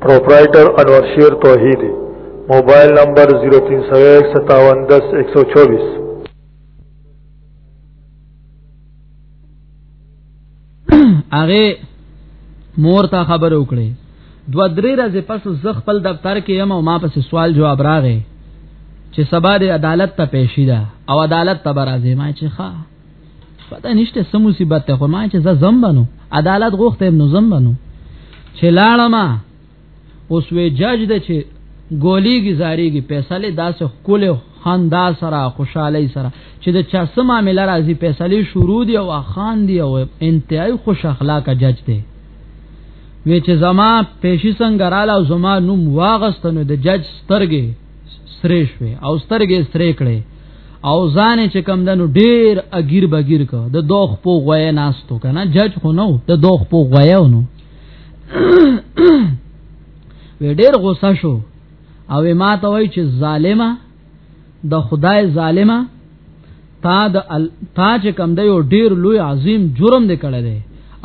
پروپرائیٹر انور شیر توحیدی موبایل نمبر 03015710124 هغه مور ته خبر وکړي دو درې ورځې پس زه خپل دفتر کې یم او ما پس سوال جواب راغې چې سبا د عدالت ته پېښیدا او عدالت ته برازې ما چې ښا پته نشته سم مصیبت ته خو ما چې زم بنو عدالت غوښته نو زم بنو چې لاړه ما اوس وی جج د چې ګولیږي زاریږي فیصله داسې خپل خندا سره خوشحالي سره چې د چا سم معاملې راځي فیصله شروع دی او خان دی او انتهای خوش اخلاق جج دی وی چې زما پېشي څنګه رااله او زما نوم واغستنو د جج سترګې سرې شوې او سترګې سرې کړې او ځان چې کم دنو ډیر اگیر بگیر کو د دوخ په غوې ناستو کنه جج خو نو د دوخ په غوې ونو و ډیر غوسه شو او ما ته وای چې ظالما د خدای ظالما تا د تا چې کم دی او ډیر لوی عظیم جرم دی کړی دی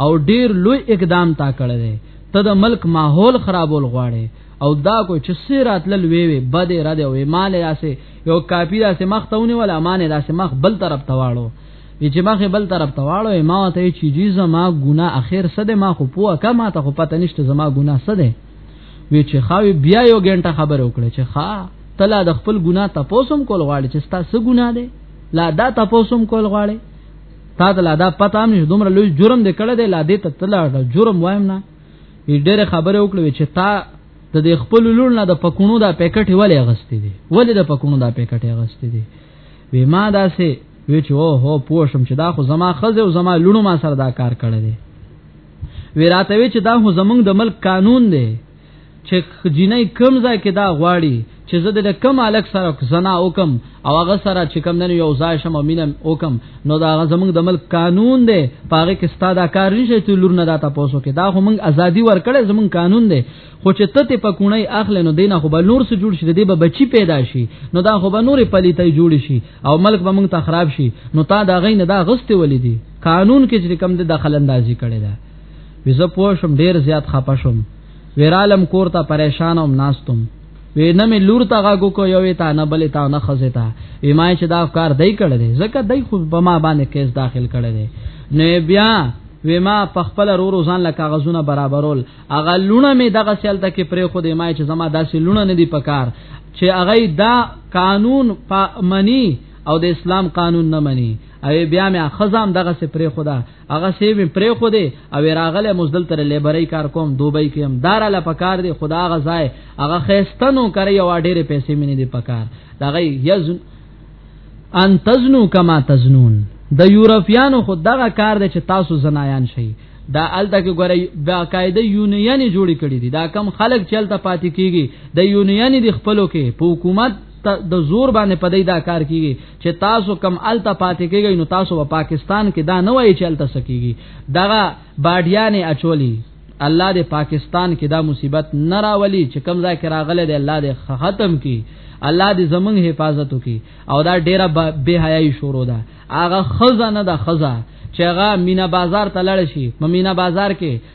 او ډیر لوی اقدام تا کړی دی ته د ملک ماحول خرابول غواړي او دا کو چې سیرات لل وی وی بد را دی او مال داسې یو کاپی داسې مخ تهونه ولا مان داسې مخ بل طرف تواړو چې مخ بل طرف تواړو ما ته چې جی زما ګنا اخر صد ما خو پوه کما ته خو پته نشته زما ګنا صد وی چې خاوی بیا یو غنټه خبر وکړي چې ښا تلا د خپل ګنا تپوسم کول غواړي چې ستا څه ګنا ده لا دا تپوسم کول غواړي تا ته لا دا پته هم نشي دومره لوی جرم دې کړی دی لا دې ته تلا جرم وایم نه ډېر خبره وکړې چې تا د دې خپل لور نه د پکونو دا پیکټ ولې اغستې دي ولې د پکونو دا پیکټ اغستې دي وې ما دا سه وی چې او هو پوښم چې دا خو زما خزه او زما لونو ما سره دا کار کړی دی وی راته وی چې دا خو زمونږ د ملک قانون دی چې جنې کم ځای کې دا غواړي چې زه د کم الک سره زنا وکم او هغه سره چې کم نه یو ځای شم مینم وکم نو دا زمونږ د ملک قانون دی پاره کې ستاده کار نشي چې لور نه دا تاسو کې دا خو مونږ ازادي ورکړې زمونږ قانون دی خو چې ته ته پکونی اخلې نو دینه خو به نور سره جوړ شي د دې به بچی پیدا شي نو دا خو به نور پلیتې جوړ شي او ملک به مونږ ته خراب شي نو تا دا غي نه دا غسته ولې دي قانون کې چې کم د دخل اندازي کړي ده وزه پوه شم ډیر زیات خپه شم ویرالم کور ته پریشان او ناستم وی نه می لور ته غاګو کو یو تا نه بلې تا نه خزتا وی ما چې دا کار دای کړی دی ځکه دای خو په ما باندې کیس داخل کړی دی نو بیا وی ما په خپل رورو ځان له کاغذونه برابرول اغه لونه می دغه سیل ته کې پرې خو دی ما چې زما داسې لونه نه دی پکار چې اغه دا قانون منی او د اسلام قانون نه منی او بیا مې خزام دغه سپری خدا هغه سی می پرې خو دی او راغله مزدل تر لیبرې کار کوم دوبۍ کې هم دار له پکار دی خدا غزای هغه خيستنو کوي او ډېرې پیسې مینې دی پکار دا غي یز ان تزنو کما تزنون د یورپیانو خو دغه کار دی چې تاسو زنایان شئ دا الته کې ګورې باقاعده یونین جوړې کړې دي دا کم خلک چلته پاتې کیږي د یونین دي خپلو کې په حکومت د زور باندې پدې دا کار کیږي چې تاسو کم الته پاتې کیږئ نو تاسو په پاکستان کې دا نه وایي چې الته سکیږي دغه باډیانې اچولي الله دې پاکستان کې دا مصیبت نه راولي چې کم ځای کې راغله دې الله دې ختم کړي الله دې زمونږ حفاظت وکي او دا ډیره به حیاي شروع ده هغه خزانه ده خزا چې هغه مینا بازار ته لړ شي په مینا بازار کې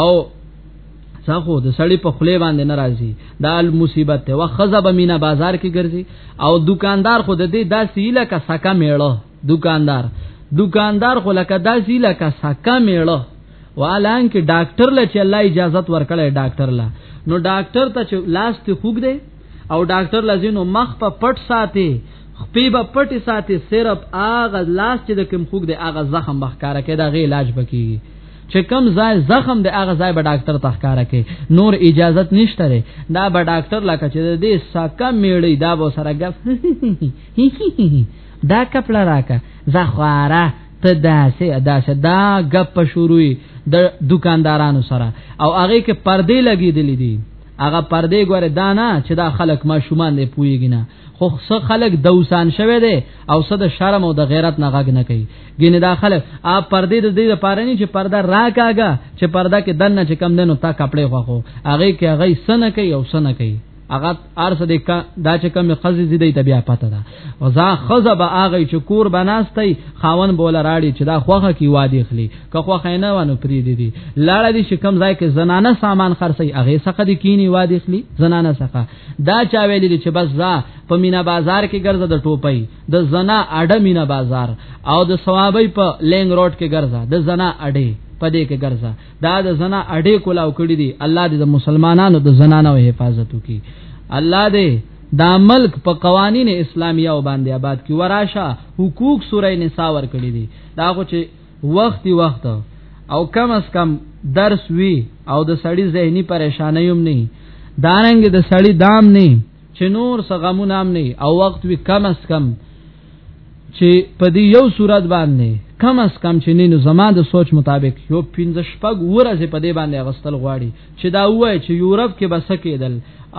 او څخه د سړی په خلی باندې ناراضي دا مصیبت ته وخزه به مینا بازار کې ګرځي او دکاندار خو د دې داسې لکه سکه میړه دکاندار دکاندار خو لکه داسې لکه سکه میړه والان کې ډاکټر له چې الله اجازه ورکړي ډاکټر لا نو ډاکټر ته چې لاس ته خوګ دی او ډاکټر لازینو مخ په پټ ساتي خپې په پټ ساتي صرف اغه لاس چې د کوم خوګ دی اغه زخم بخکاره کې دا غي علاج بکی چې کم ځای زخم دی هغه ځای به ډاکټر تخکاره کوي نور اجازت نشته لري دا به ډاکټر لکه چې دې سکه میړی دا به سره غف دا کپلا راکا زخواره ته داسې داسې دا غپ شروعي د دکاندارانو سره او هغه کې پردې لګېدلې دي هغه پردې ګوره دانا چې دا خلک ما شومان دی پويګنه خو څه خلک دوسان شوه دي او څه د شرم او د غیرت نه غږ نه کوي ګینه دا خلک ا پردې د دې لپاره نه چې پرده راکاګه چې پرده کې دنه چې کم دنو تا کپڑے خوخو هغه کې هغه سن کوي او سن کوي هغه ارس د کا دا چې کم خزي زیدې ته بیا پته ده او ځا خزه به هغه چې کور بناستي خاون بوله راړي چې دا خوخه کی وادي خلی که خوخه نه ونه پری دي دي لاړه دي چې کم ځای کې زنانه سامان خرڅي هغه څخه دي کینی وادي خلی زنانه څخه دا چا ویل دي چې بس ځا په مینا بازار کې ګرځه د ټوپۍ د زنا اډه مینا بازار او د ثوابي په لینګ روډ کې ګرځه د زنا اډه پدې کې ګرځه دا د زنا اډې کولاو کړی دي الله دې د مسلمانانو د زنانو حفاظت وکړي الله دې دا ملک په قوانین اسلامیه او باندې آباد کی وراشه حقوق سوره نساء ور کړی دي دا خو چې وخت وخت او کم اس کم درس وی او د سړی ذهنی پریشانای هم نه دارنګ د سړی دام نه چې نور سغمون هم نه او وخت وی کم اس کم چې په دې یو صورت باندې کم اس کم چې نه نو زما د سوچ مطابق یو 15 شپږ ورځې په دې باندې غستل غواړي چې دا وای چې یورپ کې بس کېدل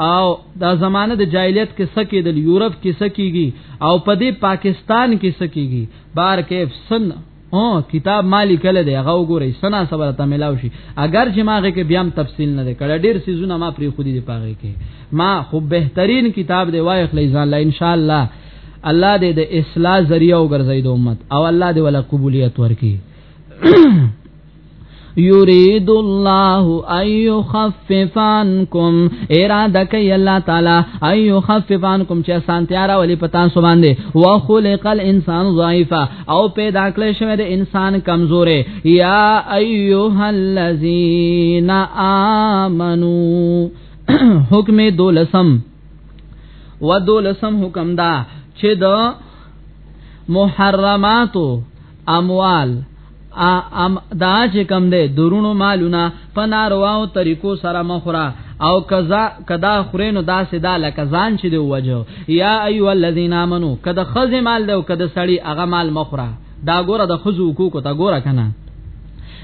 او دا زمانه د جاهلیت کې سکیدل یورپ کې سکیږي او په دې پاکستان کې سکیږي بار کیف سن او کتاب مالی کله دی هغه وګورئ سنا صبر ته ملاو شي اگر چې ماغه کې بیا هم تفصیل نه کړه ډیر سيزونه ما پری خودي دی پاغه کې ما خو بهترین کتاب دی وای خلې ځان لا ان شاء الله الله دې د اصلاح ذریعہ وګرځي د امت او الله دې ولا قبولیت ورکي یرید الله ایو خففانکم اراده کوي الله تعالی ایو خففانکم چې سانتیا را ولي پتا سو باندې وخلق الانسان ضعیفا او پیدا کړی شوی د انسان کمزورې یا ایها الذین آمنو حکم دولسم و دولسم حکم دا چې د محرماتو اموال ام دا چې کم ده درونو مالونه په نارواو طریقو سره مخره او کذا کدا خورینو دا سدا لکه ځان چې دی وجو یا ایو الذین امنو کدا خزه مال ده او کدا سړی هغه مال مخره دا ګوره د خزو کو کو تا ګوره کنه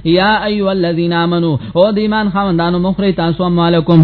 یا ایو الذین امنو او د ایمان خوندانو مخری تاسو مالکم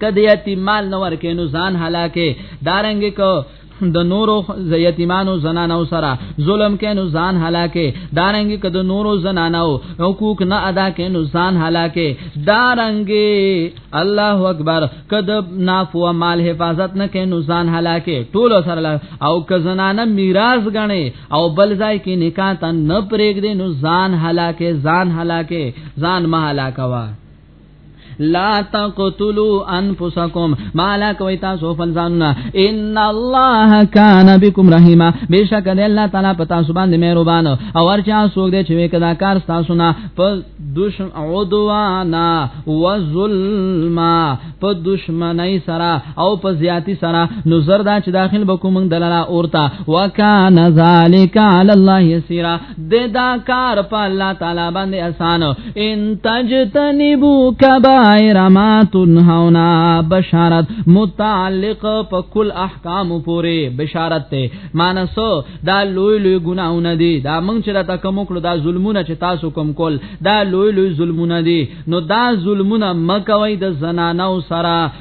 کدی یتیم مال نه ورکې نو ځان هلاکه دارنګ کو د نورو یتیمانو زنانو سره ظلم کینو ځان هلاکه دارنګ کده نورو زنانو حقوق نه ادا کینو ځان هلاکه دارنګ الله اکبر کده نافو مال حفاظت نه کینو ځان هلاکه ټول سره او که زنانه میراث غني او بل ځای کې نکاح ته نه پرېګ دینو ځان هلاکه ځان هلاکه ځان مهلاکوا لا تقتلوا انفسکم مالا کوي تاسو خپل ځانونه ان الله کان بكم رحیما بشک د الله تعالی په تاسو باندې مهربان او ورچا سوګ دې چې کدا کار تاسو نه په دشم عدوانا وظلما په دشمنی سره او په زیاتی سره نظر دا چې داخل بکوم دلاله اورتا وکانه ذالک علی الله یسیرا د دا کار په الله تعالی باندې آسان ان تجتنبو کبائر ما تنهونا بشارت متعلق په کل احکام پورې بشارت ته مانسو دا لوی لوی ګناونه دي دا موږ چې راته کوم کړو دا ظلمونه چې تاسو کوم کول دا لوی لوی ظلمونه دي نو دا ظلمونه مکوي د زنانو سره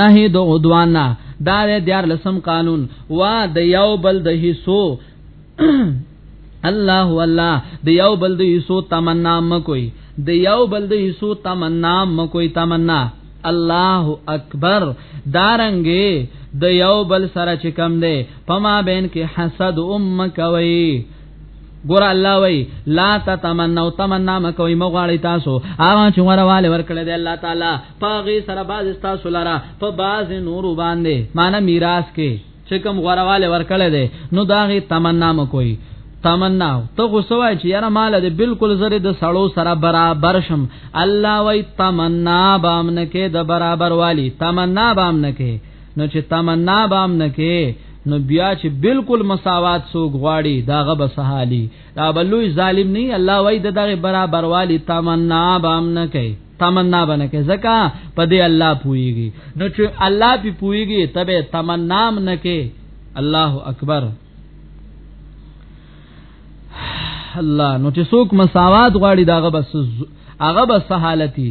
نهي د عدوان نه دا د دیار لسم قانون وا د یو بل د حصو الله والله د یو بل د حصو تمنا مکوئ د یو بل د حصو تمنا مکوئ تمنا الله اکبر دارنګي د دا یو بل سره چې کم دی پما بین کې حسد ام کوي ګور الله وای لا تتمنوا تمنا مکوئ مغواړی تاسو هغه چې ورواله ورکړه دی الله تعالی پاغه سره باز تاسو لرا په باز نور باندې معنی میراث کې چې کوم غورواله ورکړل دي نو داغه تمنا م کوي تمنا ته خو سوای چې یاره مال دې بالکل زره د سړو سره برابر شم الله وای تمنا بام نه کې د برابر والی تمنا بام نه کې نو چې تمنا بام نه کې نو بیا چې بالکل مساوات سو غواړي داغه بسحالي دا بلوی ظالم نه الله وای د دغه برابر والی تمنا بام نه کوي تمنا باندې کوي زکه په دې الله پويږي نو چې الله په پويږي تبه تمنا هم نه کوي الله اکبر الله نو چې څوک مساوات غواړي داغه بس هغه بس حالتي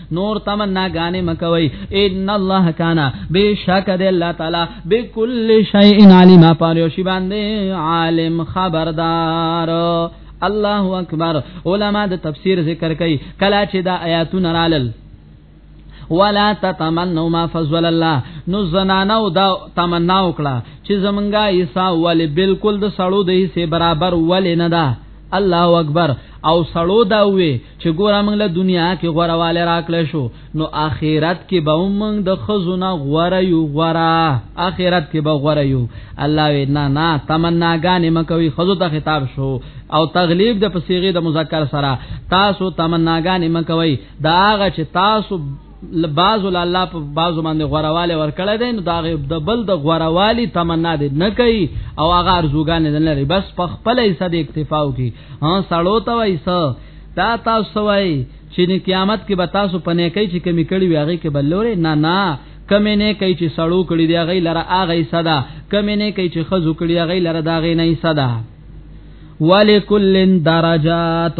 نور تمنا غانې مکوي ان الله کان بشک د الله تعالی بكل شيء علیم پاره شی باندې عالم خبردار الله اکبر علما د تفسیر ذکر کوي کلا چې دا آیاتونه رالل ولا تتمنوا ما فضل الله نو زنانه او دا تمنا وکړه چې زمونږه عیسی ول بالکل د سړو د حصے برابر ول نه ده الله اکبر او سړو دا وې چې ګوره موږ له دنیا کې غوړه والے راکړې شو نو آخرت کې به موږ د خزونه غوړه یو غوړه آخرت کې به غوړه یو الله وینا نه تمناګانې مکوي خزو ته خطاب شو او تغلیب د پسیغه د مذکر سره تاسو تمناګانې مکوي دا هغه چې تاسو بعضو لا الله په بعضو باندې غورواله ورکړی دی نو دا د بل د غوروالی تمنا دی نه کوي او هغه ارزوګان نه لري بس په خپل حصہ د اکتفا وکي ها سړو ته وای س دا تاسو وای چې د قیامت کې به تاسو پنه کوي چې کمی کړي وي هغه کې بلوري نه نه کمه نه کوي چې سړو کړي دی هغه لره هغه حصہ ده کمه نه کوي چې خزو کړي هغه لره دا غي نه حصہ ده ولکل درجات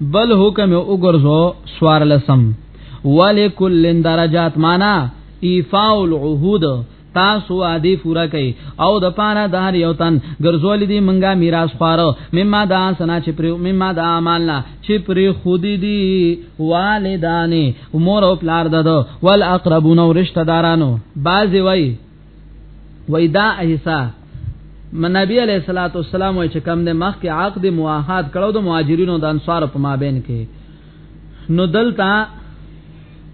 بل حکم وګرځو سوار لسم ولکل درجات معنا ایفاء العهود تاسو عادی پورا کړي او د پاره د هر یو تن ګرځول دي منګه میراث خارو مما دا سنا چې پر مما دا مالنا چې پر خودي دي والدانه مور او پلار ددو والاقربون او رشتہ دارانو باز وای وای دا ایسا نبی علیہ الصلوۃ والسلام وای چې کم نه مخ کې عقد مواحد کړو د مهاجرینو د انصار په مابین کې نو دلتا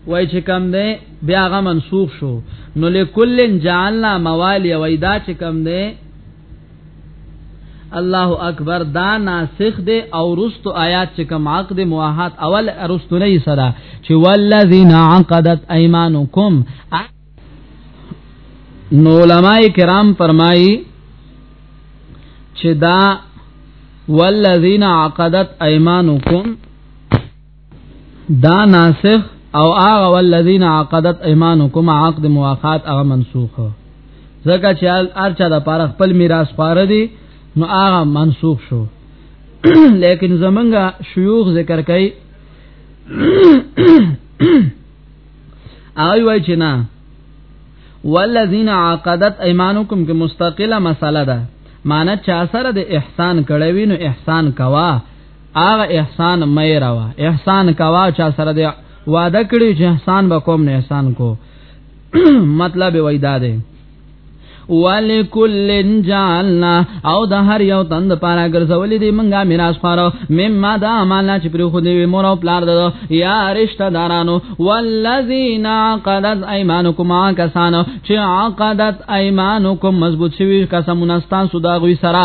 وای چې کم نه بیا غ منسوخ شو نو لکلن جعلنا موالی وای دا چې کم نه الله اکبر دا ناسخ دی او رست آیات چې کوم عقد مواحد اول رست نه سره چې والذین عقدت ايمانکم نو علماء کرام فرمایي چې دا والذین عقدت ايمانکم دا ناسخ او هغه والذین عقدت ايمانکم عقد مواخات هغه منسوخ ځکه چې ارچا د پاره خپل میراث پاره دي نو هغه منسوخ شو لیکن زمونږ شيوخ ذکر کوي آی وای چې نه والذین عقدت ایمانکم کې مستقله مساله ده معنی چا سره د احسان کړه وینو احسان کوا هغه احسان مې راوا احسان کوا چا سره د وعده کړی چې احسان وکوم نه احسان کو مطلب وای دا ده ولکل جعلنا او د هر یو تند پارا ګرځولې دي منګه میراث خورو مما دا مالا چې پر خو دی مور او پلار ده یا رشتہ دارانو والذین عقدت ایمانکم کسانو چې عقدت ایمانکم مضبوط شوی قسمونه ستاسو دا غوي سره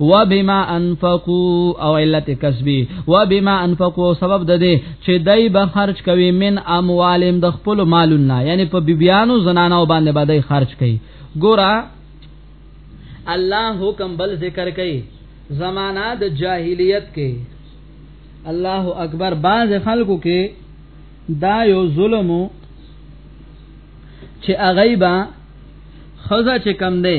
وبما انفقوا او علت کسبی وبما انفقوا سبب د دې چې دای به خرج کوي من اموالم د خپل مالونه یعنی په بیبیانو زنانو باندې به دای خرج کوي ګورا الله حکم بل ذکر کوي زمانہ د جاهلیت کې الله اکبر باز خلکو کې دا یو ظلم چې اغیبا خزا چې کم دی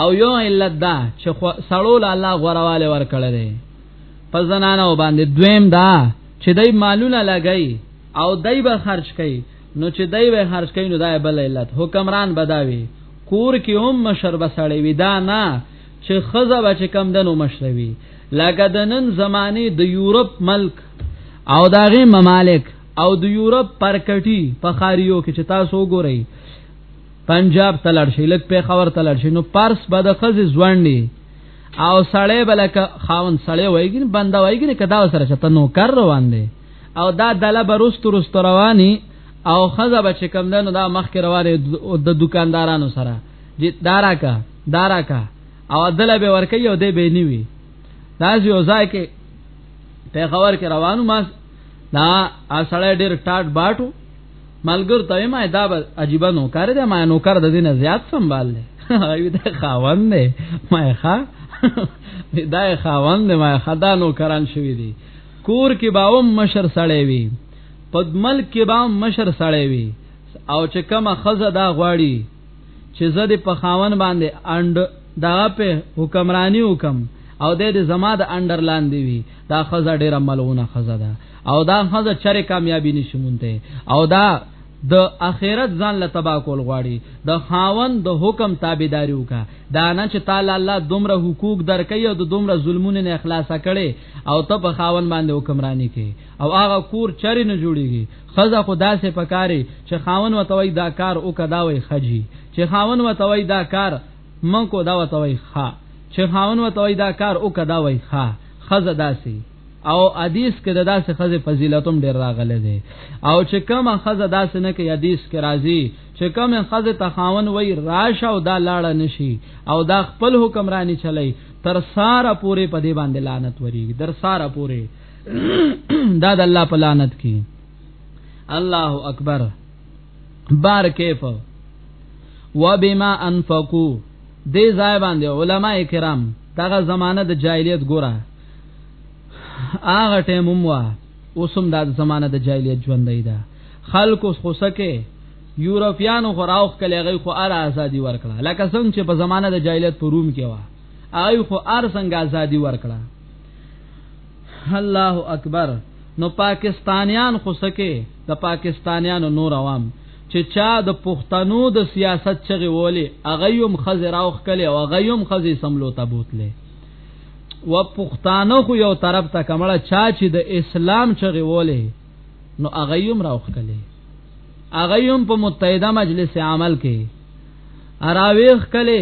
او یو علت دا چې سړو له الله غورواله ور کړی دی په زنانه باندې دویم دا چې دای مالونه لګی او دای به خرج کوي نو چې دای به خرج کوي نو دای بل علت حکمران بداوي کور کې هم مشر بسړی وی دا نه چې خزه بچ کم دنو مشروي لکه د نن زمانه د یورپ ملک او داغه ممالک او د یورپ پرکټي په خاریو کې چې تاسو وګورئ پنجاب ته لړ شي لک په خبر ته لړ شي نو پارس به د خزي ځوانډي او سړی بلک خاون سړی وایګین بندا وایګین کدا سره چته نو کار روان دی او دا دله برست رست رواني او خزه بچ کم ده نو دا مخ کې روانه د دکاندارانو سره جی دارا کا دارا کا او دله به ورکی او دی به نیوي دا یو ځای کې پیغور کې روانو ما دا اصله ډیر ټاټ باټو ملګر ته ما دا عجیب نو کار دی ما نو کار د دینه زیات سنبال دی ایو دا خاوند دی ما ښا دا خاوند دی ما خدا نو کران شوی دی کور کې باوم مشر سړی وی پدمل کې باوم مشر سړی وی او چې کومه خزه دا غواړي چې زه د پخاون باندې اند دا په حکمرانی وکم او د دې زما د انډر لاندې وي دا خزه ډیره ملعونه خزه ده او دا خزه چره کامیابی نشمونته او دا د اخرت ځان له تبا کول غواړي د خاون د حکم تابعداري وکا دا نه چې تعالی الله دومره حقوق درکې او د دومره ظلمونه نه اخلاص کړي او ته په خاون باندې حکمرانی کې او هغه کور چری نه جوړيږي خزه خدا سه پکاري چې خاون وتوي دا کار او کدا وي خجي چې خاون وتوي دا کار منکو دا وتوي خا چې خاون وتوي دا کار او کدا وي خا خزه داسي او حدیث کې د داسې خزه فضیلتوم ډیر راغلی دی او چې کومه خزه داسې نه کې حدیث کې راځي چې کومه خزه تخاون وای راشه او دا لاړه نشي او دا خپل حکمرانی چلی تر ساره پوره په دې باندې لعنت وریږي در ساره پوره دا د الله په لعنت کې الله اکبر بار کیف وبما انفقوا دې ځای باندې علما کرام دغه زمانہ د جاهلیت ګوره هغه ټیم هم وا اوسم د زمانہ د جاهلیت ژوند دی دا خلق اوس خوسکه یورپیانو خو راوخ کله غي خو ار ازادي ورکړه لکه څنګه چې په زمانه د جاهلیت په روم کې و هغه خو ار څنګه ازادي ورکړه الله اکبر نو پاکستانیان خو سکه د پاکستانیانو نور عوام چې چا د پښتنو د سیاست چغه وولي اغه یوم خزر او خکل او اغه یوم خزي سملو ته بوتله و پښتانه خو یو طرف ته کمړه چا چې د اسلام چغه وولي نو اغه یوم راو خکل اغه یوم په متحده مجلس عمل کې اراویخ کله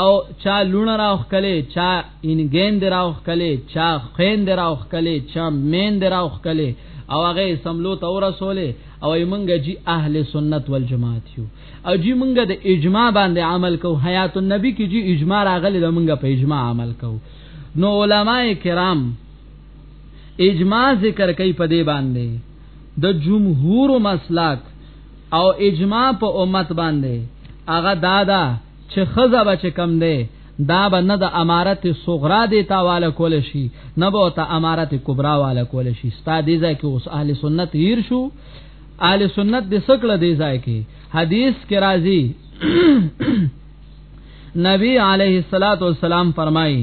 او چا لونه راوخ کله چا انګین دی راوخ کله چا خین دی راوخ کله چا مین دی راوخ کله او هغه سملو ته ورسولې او ایمنګه جی اهل سنت والجماعت یو او جی منګه د اجماع باندې عمل کو حیات النبی کې جی اجماع راغلی د منګه په اجماع عمل کو نو علما کرام اجماع ذکر کوي په دې باندې د جمهور مسلک او اجماع په امت باندې هغه دادا چې خزه به چې کم دی دا به نه د امارت صغرا دی تاواله کول شي نه به ته امارت کبرا واله کول شي ستا دی ځکه اوس اهل سنت هیر شو اهل سنت د سکړه دی ځکه حدیث کې راځي نبی علیه الصلاۃ والسلام فرمایي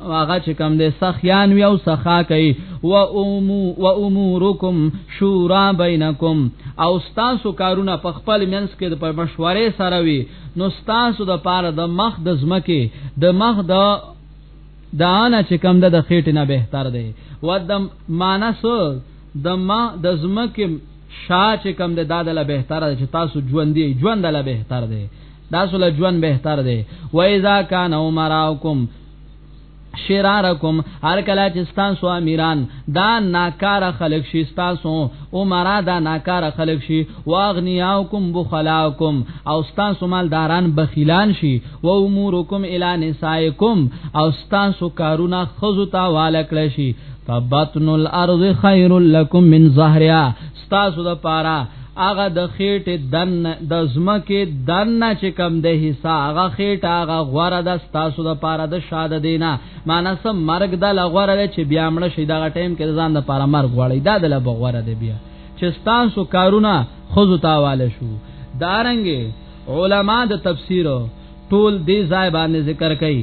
واغه چې کم دې سخیان وی او سخا کوي و اومو و امورکم شورا بینکم او تاسو کارونه په خپل منځ کې د مشورې سره وي نو تاسو د پاره د مخ د زمکه د مخ د دانه چې کم ده د خېټې نه بهتر دی و د مانس د ما د زمکه شا چې کم ده دادله بهتر دی چې تاسو ژوند دی ژوند له بهتر دی دا سول ژوند بهتر دی و اذا کان عمراکم شرارکم هر کله چې تاسو امیران دا ناکار خلق شي تاسو او مرا دا ناکار خلق شي واغنیاکم بخلاکم او تاسو مالداران بخیلان شي و امورکم الی نسائکم او تاسو کارونه خزو تا والکل شي فبطن الارض خیر لکم من ظهرها تاسو د پاره هغه د خېټه دن د زمکه دن چې کم ده حصہ هغه خېټه هغه غوړه د تاسو د پاره د شاده دینه معنی سم مرګ د لغوره چې بیا مړ شي دا ټیم کې ځان د پاره مرګ غوړی دا د لغوره دی بیا چې تاسو کارونه خزو تاواله شو دارنګ علما د تفسیر ټول دې ځای باندې ذکر کړي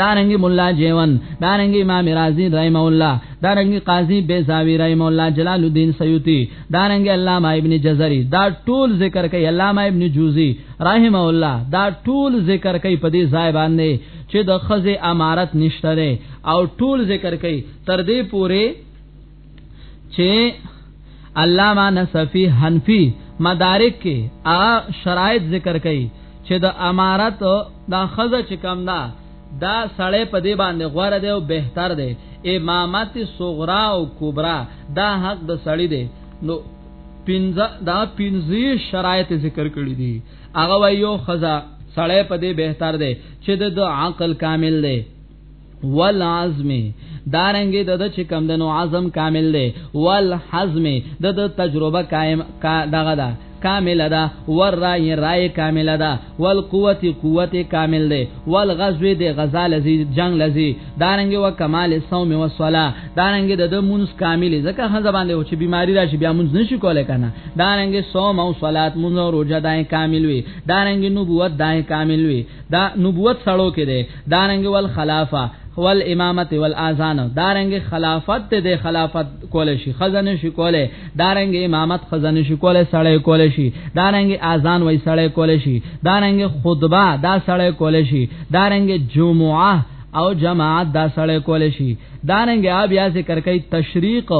دارنګي مولا جیون دارنګي امام رازي رحم الله دارنګي قاضي بیزاوی رحم الله جلال الدین سیوطی دارنګي علامه ابن جزري دا ټول ذکر کوي علامه ابن جوزي رحم الله دا ټول ذکر کوي په دې ځای باندې چې د خزه امارت نشته او ټول ذکر کوي تر دې پوره چې علامه نصفی حنفی مدارک کې ا شرایط ذکر کړي چې د امارت د خزه چې کم نه دا سړی په دې باندې غوړه دی او بهتر دی امامت صغرا او کبرا دا حق د سړی دی نو پنځه دا پنځه شرایط ذکر کړی دي هغه وایو خزا سړی په دې بهتر دی چې د عقل کامل دی والعزم دارنګ د د چې کم د نو عزم کامل دی والحزم د د تجربه قائم کا دغه ده کامل ده ور رای رای کامل ده والقوت قوت کامل ده والغزو ده غزا لذي جنگ لذي دارنګ و کمال صوم و صلاه دارنګ د مونږ کامل ځکه هغه باندې او چې بیماری راشي بیا مونږ نشي کولای کنه دارنګ صوم او صلات مونږ روزه دای کامل وي دارنګ نبوت دای کامل وي دا نبوت سړو کې دی دارنګ ول خلافه ول امامت ول اذان دارنګ خلافت ته د خلافت کول شي خزانه شي کوله دارنګ امامت خزانه شي کوله سړی کول شي دارنګ اذان وای سړی کول شي دارنګ خطبه دا سړی کول شي دارنګ جمعه او جماعت دا سړی کول شي دارنګ بیا ذکر کوي تشریق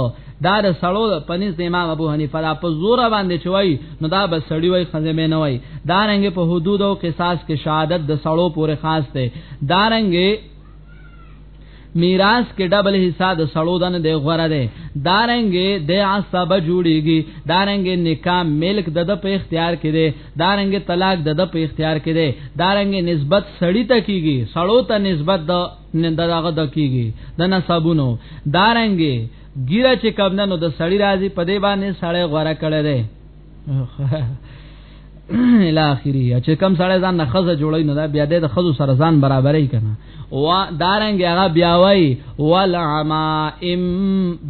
دا د سړو پنځ د امام ابو حنیفه دا په زور باندې چوي نو دا به سړی وای خزه مې نه وای دا رنګ په حدود او قصاص کې شهادت د سړو پورې خاص دی دا رنګ میراث کې ډبل حصہ د سړو دن دی غره دی دارنګې د عصب جوړیږي دارنګې نکاح ملک د د په اختیار کې دی دارنګې طلاق د د په اختیار کې دی دارنګې نسبت سړی ته کیږي سړو ته نسبت د دغه د کیږي د نسبونو دارنګې ګیره چې کم نه نو د سړی راځي په دې باندې سړی غوړه کړي دی اله اخیری چې کم سړی ځان نه خزه جوړی نه دا بیا د خزو سره ځان برابرې کنه وا دارنګ هغه بیا وای ولعمائم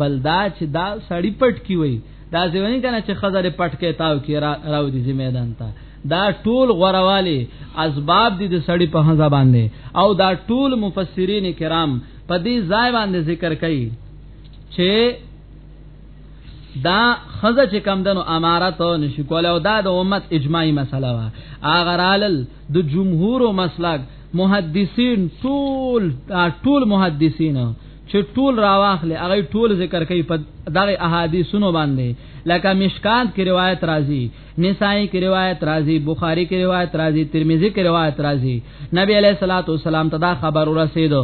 بلدا چې دا سړی پټ کی وای دا ځواني کنه چې خزه پټ کې تاو کې راو دي زمیدان ته دا ټول غوروالی اسباب دي د سړی په هزا باندې او دا ټول مفسرین کرام په دې ځای باندې ذکر کوي چې دا خزه چې کم دنو امارت نشي کول او دا د امت اجماعي مسله وا اغرالل د جمهور او مسلک محدثین ټول ټول محدثین چې ټول راواخلې هغه ټول ذکر کوي په دغه احادیثونو باندې لکه مشکات کې روایت راځي نسائی کی روایت راځي بخاری کی روایت راځي ترمذی کی روایت راځي نبی علیہ الصلوۃ والسلام ته دا خبر ورسېدو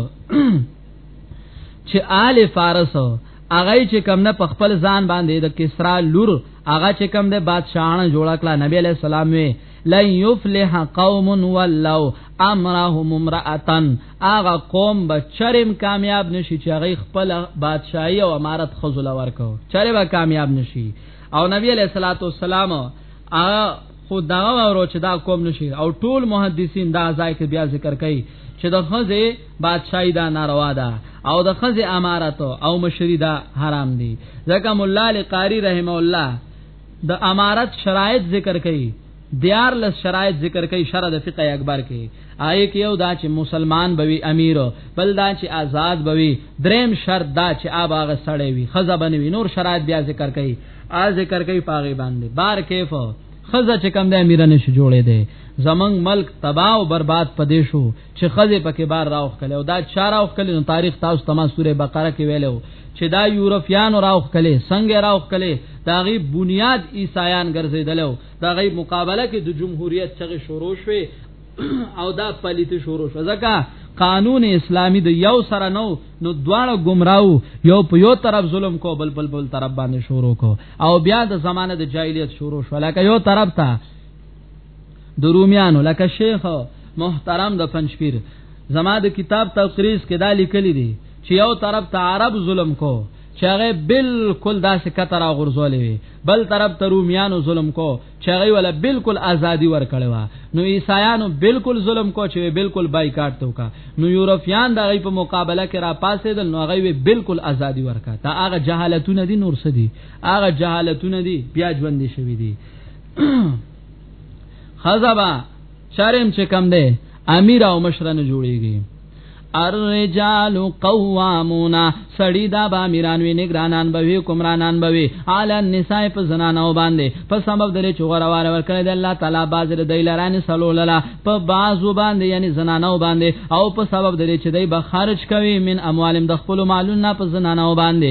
چې آل فارس هغه چې کم نه په خپل ځان باندې د کسرا لور هغه چې کم د بادشاہانه جوړ کړه نبی علیہ السلام وی لن یفلح قوم ولو امرهم امراتن هغه قوم به چرم کامیاب نشي چې هغه خپل بادشاہي او امارت خزل ورکو چرې به کامیاب نشي او نبی علیہ الصلوۃ والسلام ا خو دا ورو چې دا کوم نشي او ټول محدثین دا ځای کې بیا ذکر کوي چې د خزه بادشاہی دا ناروا ده او د خزه امارت او مشری دا حرام دي ځکه مولا علی قاری رحم الله د امارت شرایط ذکر کوي دیار لس شرایط ذکر کوي شرع د فقه اکبر کې آی کې یو دا چې مسلمان بوي امیر بل دا چې آزاد بوي دریم شرط دا چې آب هغه سړی وي خزه بنوي نور شرایط بیا ذکر کوي آ ذکر کوي پاغي باندې بار کیف خزه چې کم د امیر نشي جوړې دي زمنګ ملک تباہ او برباد پدې شو چې خزه پکې بار راوخ کله او دا چا راوخ کله نو تاریخ تاسو تما سوره بقره کې ویلو چې دا یورپیان راوخ کله څنګه راوخ کله دا غي بنیاد عیسایان ګرځیدلو دا غي مقابله کې د جمهوریت څخه شروع شوه او دا پلیت شروع شو ځکه قانون اسلامی د یو سره نو نو دواړه گمراو یو په یو طرف ظلم کو بل بل بل طرف باندې شروع کو او بیا د زمانه د جاهلیت شروع شو لکه یو طرف ته د روميانو لکه شیخ محترم د پنځپیر زما د کتاب تقریز کې دا لیکلي دي چې یو طرف ته عرب ظلم کو چې هغه بالکل داسې کتره غرزولې وي بل طرف ته روميانو ظلم کو چې هغه ولا بالکل ازادي ور کړې و نو عیسایانو بالکل ظلم کو چې بالکل بایکاټ تو کا نو یورپیان د غي په مقابله کې را پاسې دل نو هغه بالکل ازادي ورکا ته هغه جهالتونه دي نور سدي هغه جهالتونه دي بیا ژوند شوی دي خزبا شرم چې کم دی امیر او مشرانه جوړیږي الرجال قوامون سړی دا با میران وی نگرانان به وی کومرانان به وی علی النساء په زنانو باندې په سبب درې چوغروار ورکړی د الله تعالی باز د لران سلوللا په بازو باندې یعنی زنانو باندې او په سبب درې چې دی به خرج کوي من اموالم د خپل مالونه په زنانو باندې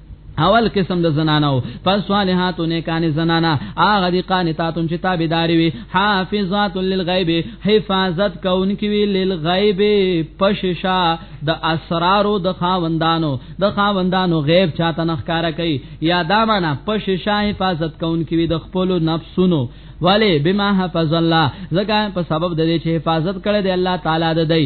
اول قسم د زنانو پس صالحات نیکان زنانا اغه دی قانتاتون چې تابعداري وي حافظات للغیب حفاظت کوونکی وي للغیب پششا د اسرارو د خاوندانو د خاوندانو غیب چاته نخکارا کوي یا دا معنا پششا حفاظت کوونکی وي د خپل نفسونو ولی بما حفظ الله زکه په سبب د دې چې حفاظت کړی دی الله تعالی د دی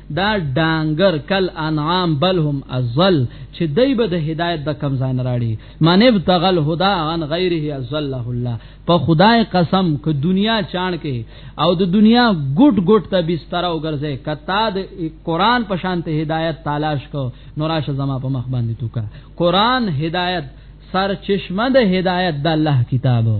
دا ډانګر کل انعام بل هم ازل چې دای به د هدایت د کم ځای نه راړي من ابتغل هدا عن غیره ازله الله په خدای قسم ک دنیا چاڼ کې او د دنیا ګټ ګټ ته بستر او ګرځي کتا د قران په شان ته هدایت تلاش کو نوراشه زما په مخ باندې توکا قران هدایت سر چشمه د هدایت د الله کتابو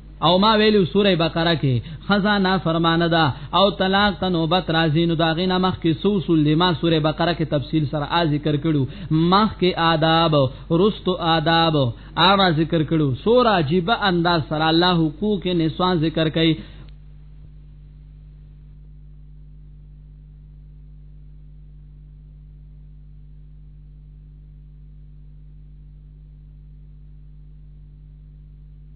او ما ویلو سوره بقره کې خزانه فرمانه ده او طلاق ته نوبت راځي نو دا غینه مخ کې سو سول دی ما سوره بقره کې تفصیل سره ا ذکر کړو مخ کې آداب رستو آداب ا ذکر کړو سوره عجیب انداز سره الله حقوق نسوان ذکر کړي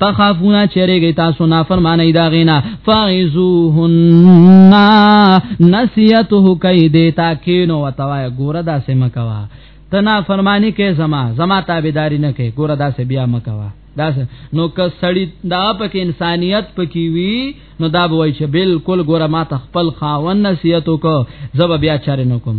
تخافونا چرېږي تاسو نافرمانی دا غینا فایزوهن نسیته کای دیتا کینو وتوای ګوره دا سم کوا تنا فرمانی کې زما زما تابعداري نه کې ګوره دا سه بیا مکوا دا نو که سړی دا پکې انسانيت پکې وي نو دا به وای چې بالکل ګوره ما تخپل خاون نصیحت وکړه زب بیا چاره نکوم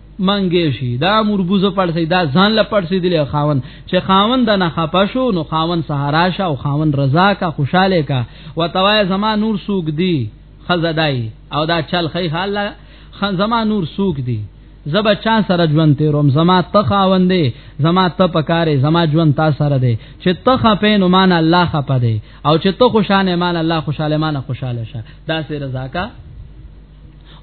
منګې شي دا مرګوزه پړسي دا ځان لا پړسي دی خاون چې خاون د نه خپه شو نو خاون سهارا شه او خاون رضا کا خوشاله کا وتوای زما نور سوق دی خزدای او دا چل خی حالا خان زما نور سوق دی زبا چا سره ژوند تیروم زما ته خاون دی زما ته پکاره زما ژوند تا سره دی چې ته خپه نو مان الله خپه دی او چې ته خوشاله مان الله خوشاله مان خوشاله شه دا سه رضا کا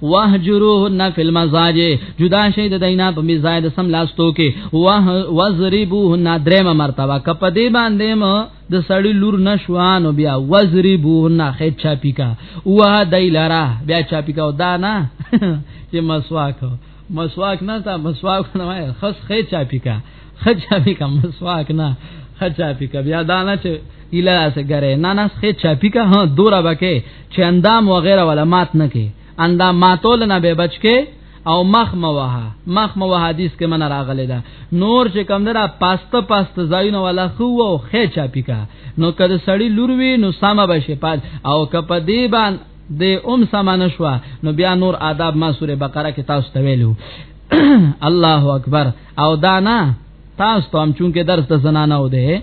واهجروهن فی المزاج جدا شي د دینا په مزاج د سم لاستو کې واه وزریبوهن درېمه مرتبه کپ دې باندې مو د سړی لور نشوانو بیا وزری بونا خیب چا پیکا وه دای لرا بیا چا پیکا دا نه چې مسواک مسواک نه تا مسواک نه خص خیب چا پیکا خچا پی کا مسواک نه خچا پی کا بیا دانا چې اله سګره نه نه خچا پی کا ها دورا بکې چې اندام وغیرہ ولا مات نه کې اندام ماتول نه به بچ کې او مخ موها مخ موها حدیث کې من راغلی دا نور چې کم درا پاست پاست زاینه ولا خو او خې چا پیکا نو کله سړی لور وی نو سما بشي پات او کپ دی بان د ام سمانه شو نو بیا نور آداب ما سوره بقره کې تاسو ته ویلو الله اکبر او دانا تاسو ته هم چونکه درس د زنانه و ده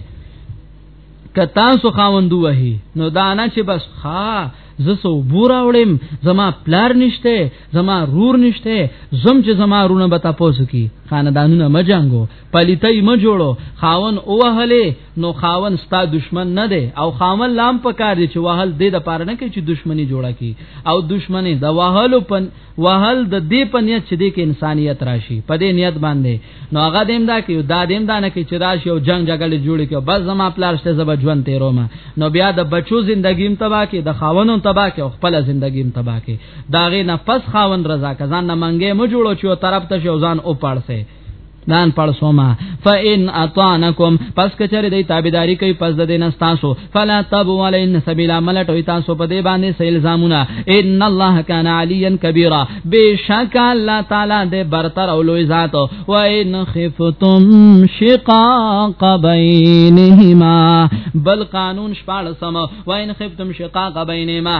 که تاسو خاوندو وهي نو دانا چې بس ها زسو بورا وړم زما پلار نشته زما رور نشته زم چې زما رونه به تاسو کی خاندانونه مجنګو پلیتای مجوړو خاون اوهله نو خاون ستا دشمن نه دی او خاون لام په کار دی چې وهل دې د پاره نه کوي چې دشمنی جوړه کی او دشمنی د وهلو پن وهل د دې په نیت چې دې کې انسانیت راشي په دې نیت باندې نو هغه دیم دا کوي دا دیم دا نه کوي چې راشي او جنگ جګړه جوړه کوي بس زما پلار شته زب ژوند تیرو ما نو بیا د بچو زندگیم تبا کې د خاونو تبا کې او خپل زندگیم تبا کې داغه نه پس خاون رضا کزان نه منګې مو جوړو چې طرف ته شوزان او پړسه دان پړ سوما فإن اطعنكم پس کچره دی تابعداري کوي پس د دین تاسو فلا تبو علین سبیل عمل ټوي تاسو په دې باندې سیل زامونه ان الله کان علیا کبیرا بشک الله تعالی دې برتر او لوی ذات و ان خفتم شقاق بینهما بل قانون شپاړسم و ان خفتم شقاق بینهما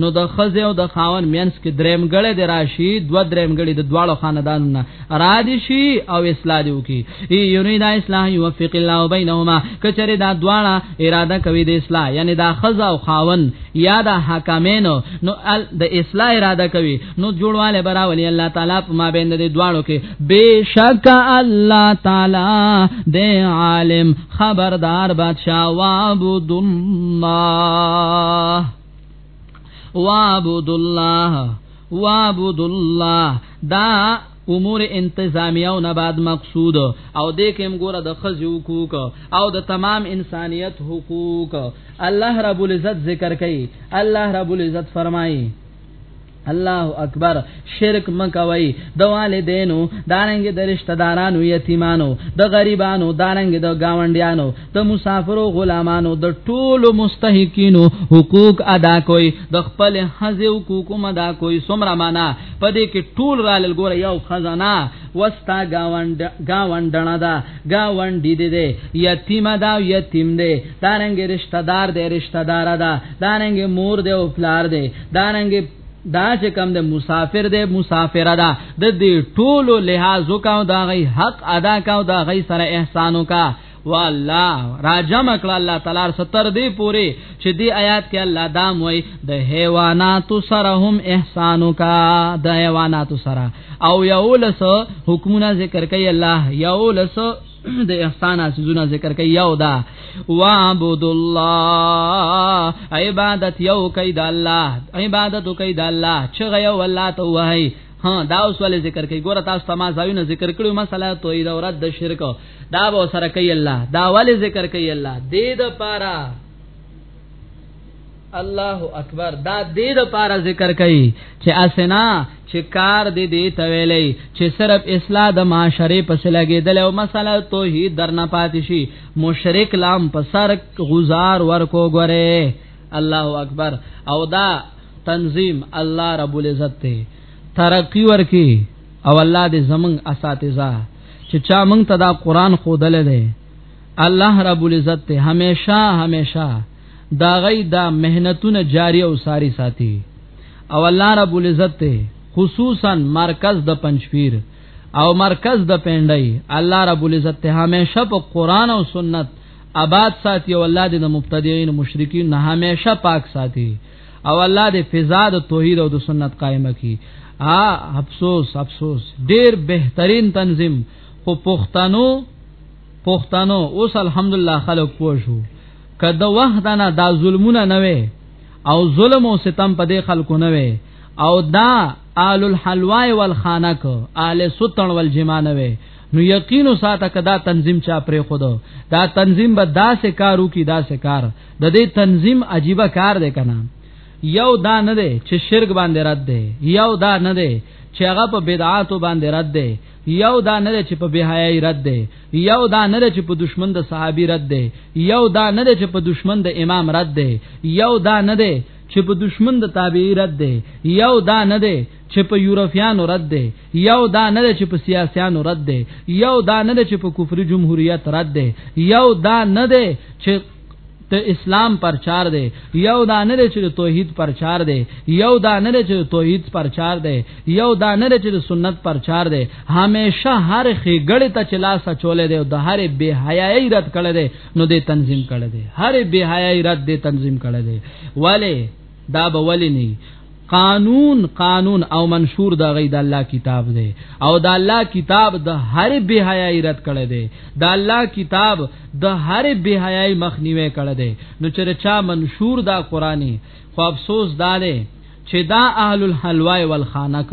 نو د خزه او د خاون مینس کې دریم غړې د راشي دو دریم غړې د دواړو خاندانو نه را دي شي او اصلاح دی وکي ای یرید اصلاح یوفق الله بینهما کچره دا دواړه اراده کوي د اصلاح یعنی دا خزه او خاون یا د حکمین نو د اصلاح اراده کوي نو جوړواله براولي الله تعالی په ما بین د دواړو کې بشک الله تعالی د عالم خبردار بادشاہ وعبد الله وعبد الله وعبد الله دا امور انتظامیه او نباد مقصود او د کوم ګوره د خزي حقوق او د تمام انسانیت حقوق الله رب العزت ذکر کوي الله رب العزت فرمایي الله اکبر شرک مکوي د والدینو دارنګ د رشتہ دارانو یتیمانو د غریبانو دارنګ د گاونډیانو د مسافرو غلامانو د ټولو مستحقینو حقوق ادا کوي د خپل حزه حقوق ادا کوي سمرا معنا پدې کې ټول را لګور یو خزانه وستا گاوند گاوندنا دا گاوندی دی دی یتیم دا یتیم دی دارنګ رشتہ دار دی رشتہ دار دا دارنګ مور دی او پلار دی دارنګ دا چې کم د مسافر دی مسافر دا د دې ټولو لحاظ وکاو دا غي حق ادا کاو دا غي سره احسان وکاو والله راجم کړه الله تعالی ستر دی پوره چې دی آیات کې الله دا موي د حیوانات سره هم احسان کا د حیوانات سره او یولس حکمونه ذکر کوي الله یولس د احسان اسونه ذکر کوي یو دا وعبد الله عبادت یو کوي د الله عبادت کوي د الله چې غيو الله ته وای ها دا اوس ول ذکر کوي ګوره تاسو تما ځایونه ذکر کړو مسله توحید او رد شرک دا به سره کوي الله دا ول ذکر کوي الله دې د پاره الله اکبر دا دې د پاره ذکر کوي چې اسنا چې کار دې دې تویلې چې صرف اصلاح د معاشره پس لګېدل او مسله توحید درنه پاتې شي مشرک لام په سر غزار ورکو غره الله اکبر او دا تنظیم الله رب العزت ته ترقی ورکی او الله دې زمنګ اساتذه چې چا مونږ ته دا قران خودل دی الله رب العزت ته همیشه همیشه دا غي دا مهنتونه جاری او ساری ساتي او الله رب العزت ته خصوصا مرکز د پنځپیر او مرکز د پندای الله رب العزت ته همیشه په قران او سنت آباد ساتي او الله دې د مبتدیین مشرکین نه همیشه پاک ساتي او الله دې فضا د توحید او د سنت قائمه کړي ا افسوس افسوس ډیر بهترین تنظیم خو پښتنو پښتنو اوس الحمدلله خلک پوه شو کله وخت نه دا ظلمونه نه وي او ظلم او ستم په دې خلکو نه وي او دا آل الحلوای والخانق آل سطن والجمان وي نو یقینو ساته کدا تنظیم چا پرې خود دا تنظیم به داسې کارو کی داسې کار د دې تنظیم عجیب کار دی کنه یو دا نه دی چې شرک باندې رد دی یو دا نه دی چې هغه په بدعاتو باندې رد دی یو دا نه دی چې په بهایي رد دی یو دا نه دی چې په دشمن د صحابي رد دی یو دا نه دی چې په دشمن د امام رد دی یو دا نه دی چې په دشمن د تابعی رد دی یو دا نه دی چې په یورپیانو رد دی یو دا نه دی چې په سیاسيانو رد دی یو دا نه دی چې په کفر جمهوریت رد دی یو دا نه دی چې ته اسلام پرچار دی یو دا نه لري چې توحید پرچار دی یو دا نه لري چې توحید پرچار دی یو دا نه لري چې سنت پرچار دی همیشه هر خېګړې ته چې لاس چولې دی او د هر بے حیاي رد کړي دی نو د تنظیم کړي دی هر بے حیاي رد د تنظیم کړي دی ولی دا به ولی نه قانون قانون او منشور دا غي د الله کتاب دی او د الله کتاب د هر به حیاي رد کړي دی د الله کتاب د هر به حیاي مخ نیوي کړي دی نو چې چا منشور دا قرآني خو افسوس داله چې دا اهل الحلوا والخانق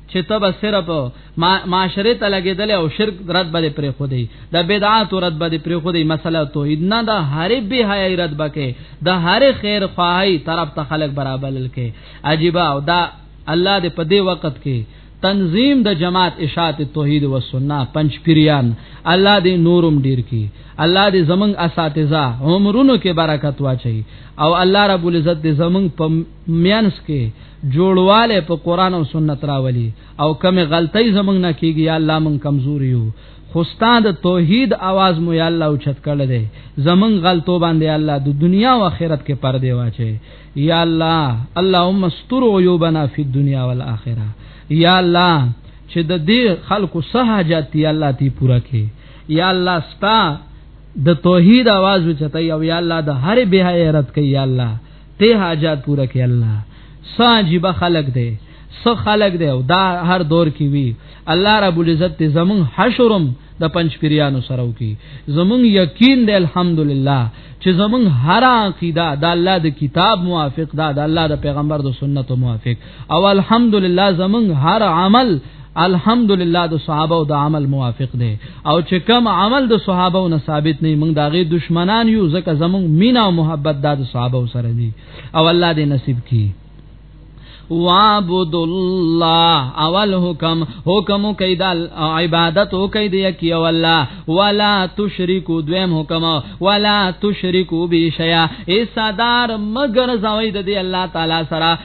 چې ته به صرف معاشره ته لګېدل او شرک رد به پرې خو دی د بدعات رد به پرې خو دی مسله توحید نه د هرې به حیای رد بکې د هرې خیر خواهی طرف ته خلق برابر لکې عجیب او دا الله دې په دې وخت کې تنظیم د جماعت اشاعت توحید و سنت پنځ پیریان الله دې نورم ډیر کی الله دې زمنګ اساتذه عمرونو کې برکت واچي او الله رب العزت دې زمنګ مینس کې جوړواله په قران او سنت راولي او کمه غلطي زمنګ نه کیږي یا الله من کمزوري یو خو ستاد توحید आवाज مو یا الله او چت کړل دي زمنګ غلطو باندې الله د دنیا او آخرت کې پر دی واچي یا الله اللهم استر عیوبنا فی الدنیا والآخرة یا الله چې د دې خلکو سہاجت یا الله تی پورا کې یا الله ستا د توحید आवाज وچتای او یا الله د هر به غیرت کوي یا الله ته حاجات پوره کې الله ساجيب خلق دی سو خلق دی او دا هر دور کې وی الله رب العزت ته زمون حشرم د پنځ پیرانو سره وکي زمون یقین دی الحمدلله چې زمون هر عقیده د الله د کتاب موافق ده د الله د پیغمبر د سنت موافق او الحمدلله زمون هر عمل الحمدلله د صحابه او د عمل موافق دی او چې کم عمل د صحابه او نه ثابت نه موږ داغه دشمنان یو ځکه زمون مینا او محبت د صحابه سره دی او الله دې نصیب کړي وعبد الله اول حکم حکم کوي د عبادت کوي د یکی او الله ولا تشرکو دویم حکم ولا تشرکو به شیا ای صدر مگر زوی د الله تعالی سره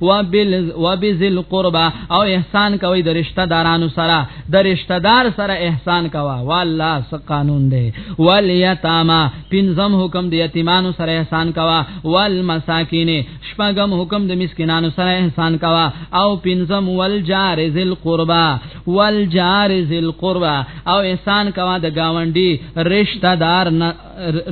وبذل قربا او احسان کوي د رشتہ دارانو سره د رشتہ دار سره احسان کوا والله س قانون دی والیتاما پنځم حکم د یتیمانو سره احسان کوا والمساکین شپږم حکم د مسکینانو سره احسان کوا او پنځم والجار ذل قربا والجار ذل قربا او احسان کوا د گاونډي رشتہ دار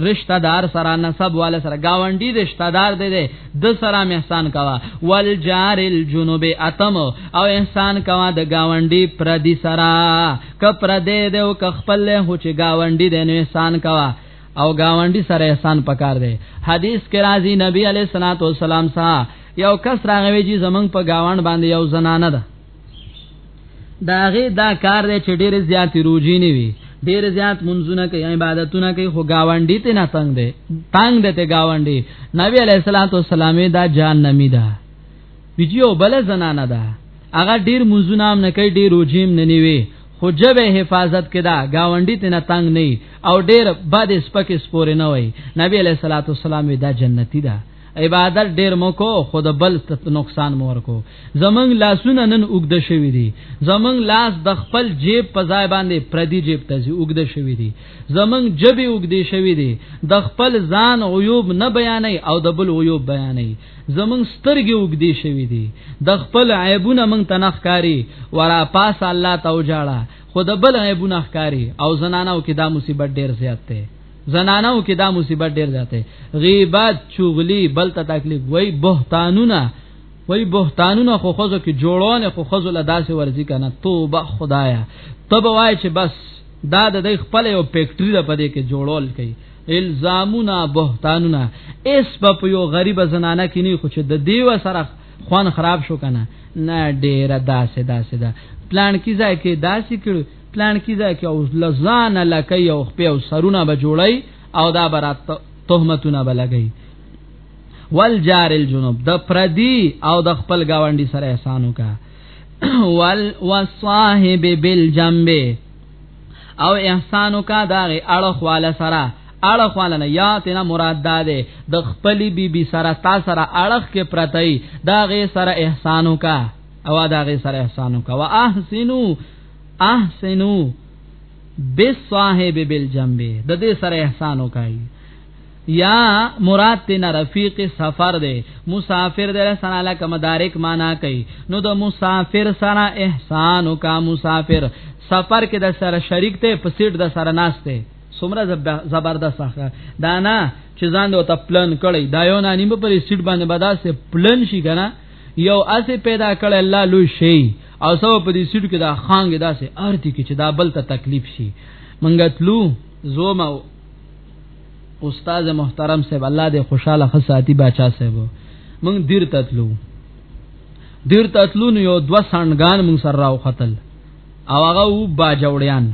رشتہ دار سره نسب والا سره گاونډي رشتہ دار دی دی د سره احسان کوا والجار الجنوب اتم او احسان کوا د گاونډي پر دي سره ک پر دې دی او ک خپل له چې گاونډي دی نو احسان کوا او گاونډي سره احسان پکار دی حدیث کې راځي نبی علیہ الصلوۃ والسلام سره یو کس راغوي چې زمنګ په گاوند باندې یو زنانه ده دا غي دا کار دی چې ډېر زیات روزي نه وي ډېر زیات منځونه کوي عبادتونه کوي خو گاونډي ته نه تنگ دی تنگ دی ته گاونډي نبی علیہ الصلوۃ والسلام دا جان نمی دا ویډیو بل زنانه ده هغه ډیر منځونه هم نه کوي ډیر روجیم نه نیوي خو جبه حفاظت کدا گاونډي ته نه تنگ نه او ډیر بد سپک سپور نه وای نبی علیہ الصلوۃ والسلام دا جنتی ده عبادت ډیر مکو خود بل نقصان مور کو زمنګ لاسونه نن وګد شوی دی زمنګ لاس د خپل جیب په ځای باندې پردي جیب ته وګد شوی دی زمنګ جبي وګد شوی دی د خپل ځان عیوب نه بیانې او د بل عیوب بیانې زمنګ سترګې وګد شوی دی د خپل عیبونه مونږ تنخکاری ورا پاس الله توجاړه خود بل عیبونه ښکاری او زنانو کې دا مصیبت ډیر زیات دی زنانو کې دا مصیبت ډیر زیاته غیبت چغلی بل ته تکلیف وای بهتانونه وای بهتانونه خو خزو کې جوړونه خو خزو له داسې ورزي کنه توبه خدایا تب وای چې بس دا د خپل یو فیکټری د پدې کې جوړول کوي الزامونه بهتانونه اس په یو غریب زنانه کې نه خو چې د دیو سره خوان خراب شو کنه نه ډیر داسې داسې دا پلان کې ځای کې داسې کړو پلان کی ځای کې او لزان لکه یو خپې او سرونه به جوړی او دا برات تهمتونه به لګی والجار الجنوب د پردی او د خپل گاونډي سره احسان وکا وال وصاحب بالجنب او احسان وکا دا اړه خواله سره اړه خواله نه یا تینا مراد ده د خپل بی بی سره تا سره اړه کې پرتای دا غي سره احسان وکا او دا غي سره احسان وکا واحسنو احسنو بالصاحب بالجنب د دې سره احسان وکایي یا مراد تینا رفیق سفر دی مسافر دی سره لکه مدارک معنا کوي نو د مسافر سره احسان وکا مسافر سفر کې د سره شریک ته په سیټ د سره ناشته سمره زبردست اخه دا نه چې ځان ته پلان کړی دا یو نه نیم په سیټ باندې بداسه پلان شي کنه یو اسه پیدا کړی الله لوی شي او سو په دې سیټ کې دا خانګ داسې ارتی کې چې دا بل ته تکلیف شي منګه تلو زوما استاد محترم صاحب الله دې خوشاله خصاتی بچا صاحب مونږ دیر تتلو دیر تتلو نو یو دوا سانګان مونږ سره راو قتل او هغه و با جوړیان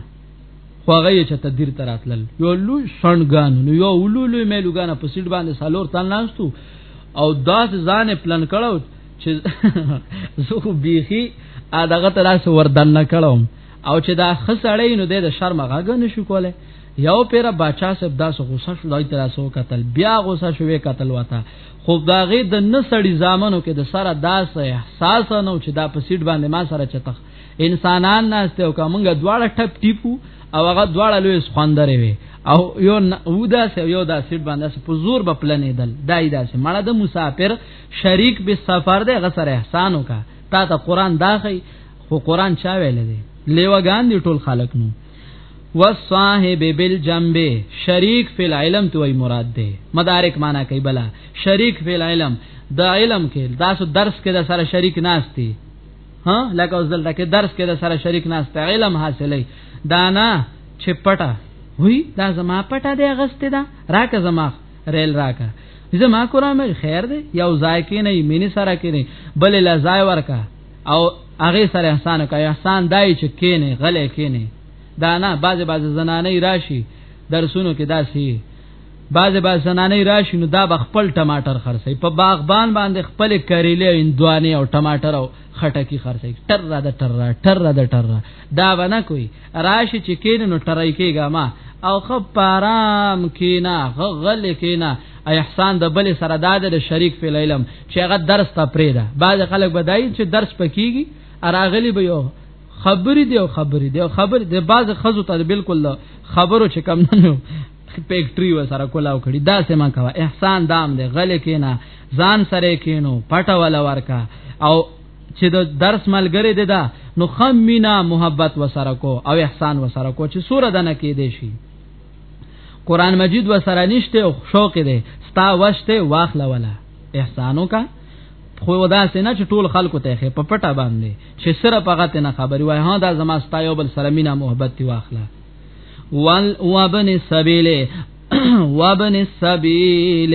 خو هغه یې چته دیر تر اتلل یو لو سانګان نو یو ولولو مې لګانه په سیټ باندې سالور تان ناشتو او داس ځان پلان کړو چې زه خو بیخي اداغه تراس وردن نه کړم او چې دا خسړې نو د شرم غاګ نه شو کوله یو پیر بچا صاحب داس غوسه شو دای تراسو قتل بیا غوسه شوې قتل وتا خو باغې د نسړي زامنو کې د سره داس احساس نو چې دا په سیټ باندې ما سره چتخ انسانان ناشته او کومګه دواړه ټپ ټیپو او هغه دواړه لوی سخندرې وي او یو ودا سه یو دا سیټ باندې په زور بپلنې دل دای دا سه مړه د مسافر شریک به سفر ده غسر احسان وکا تا ته قران داخی خو قران چا ویل دی لیوګان دی ټول خلق نو وصاحب بالجنب شریک فی العلم توي مراد ده مدارک معنا کوي بلا شریک فی العلم د علم کې تاسو درس کې د سره شریک ناشتي ها لکه اوس دلته کې درس کې د سره شریک ناشته علم حاصلې دانا چې پټه وی دا زما پټه دی غسته دا راکه زما ریل راکا زما کورامه خیر دی یو ځای کې نه مینه سره کې نه بل لا ځای ورکا او هغه سره احسان کوي احسان دای چې کې نه غلې کې نه دا نه بعضه بعضه زنانه راشي درسونو کې داسي بعضه بعضه زنانه راشي نو دا بخپل ټماټر خرڅي په باغبان باندې خپل کریلې اندوانه او ټماټر او خټکی خرڅي ټر را د ټر را ټر را د ټر را دا ونه کوي راشي چې کین نو ټرای کېګا ما او خپ پارام کینا غل کینا احسان د بل سره داد د شریک په علم چې هغه درس ته پریدا بعض خلک بدایي چې درس پکېږي اراغلی به یو خبرې دی او خبرې دی او خبرې دی بعض خزو ته بالکل خبرو چې کم نه نو فیکټری و سره کولاو کړي دا سم کوا احسان دام دی غل کینا ځان سره کینو پټه ولا ورکا او چې د درس ملګری دی دا نو خم مینا محبت وسره کو او احسان وسره کو چې سوره دنه کې دی شي قران مجید وسره نشته او شوق دی ستا وشته واخله ولا احسانو کا خو ودا سينه چې ټول خلکو ته خې په پټه باندې چې سره پغته نه خبري وای ها دا زما ستا یو بل سره مینا محبت دی واخله وال وابن السبيل وابن السبيل